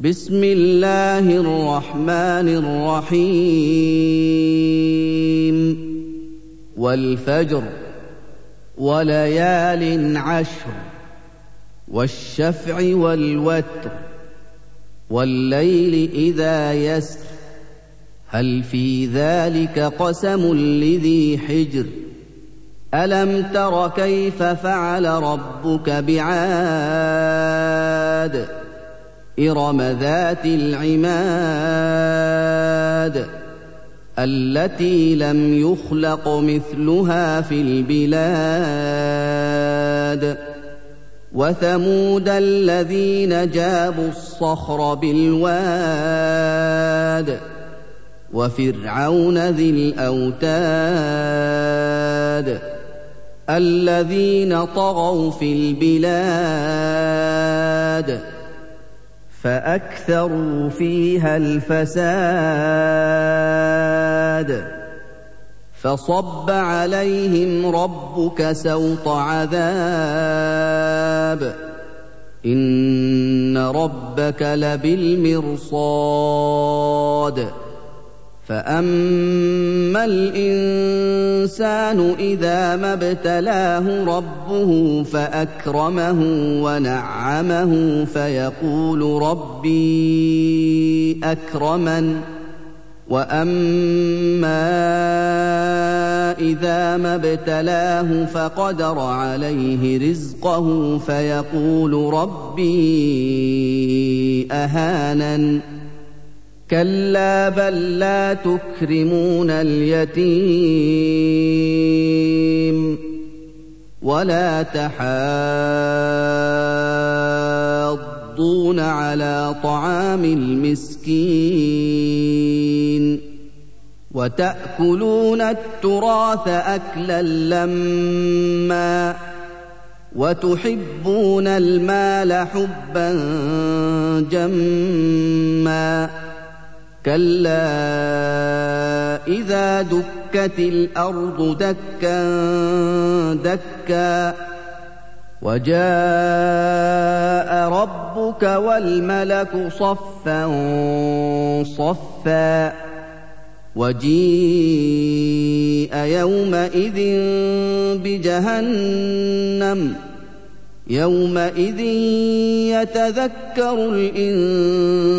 بسم الله الرحمن الرحيم. والفجر وليال عشر والشفع والوتر والليل إذا يسر. هل في ذلك قسم لذي حجر؟ ألم تر كيف فعل ربك بعاد؟ ارم ذات العماد التي لم يخلق مثلها في البلاد وثمود الذين جابوا الصخر بالواد وفرعون ذي الاوتاد الذين طغوا في البلاد فأكثروا فيها الفساد. فصب عليهم ربك سوط عذاب. إن ربك لبالمرصاد. فاما الانسان اذا ما ابتلاه ربه فاكرمه ونعمه فيقول ربي اكرمن واما اذا ما ابتلاه فقدر عليه رزقه فيقول ربي اهانن كلا بل لا تكرمون اليتيم ولا تحاضون على طعام المسكين وتأكلون التراث أكلا لمّا وتحبون المال حبا جمّا كلا إذا دكت الأرض دكا دكا وجاء ربك والملك صفا صفا وجيء يومئذ بجهنم يومئذ يتذكر الانسان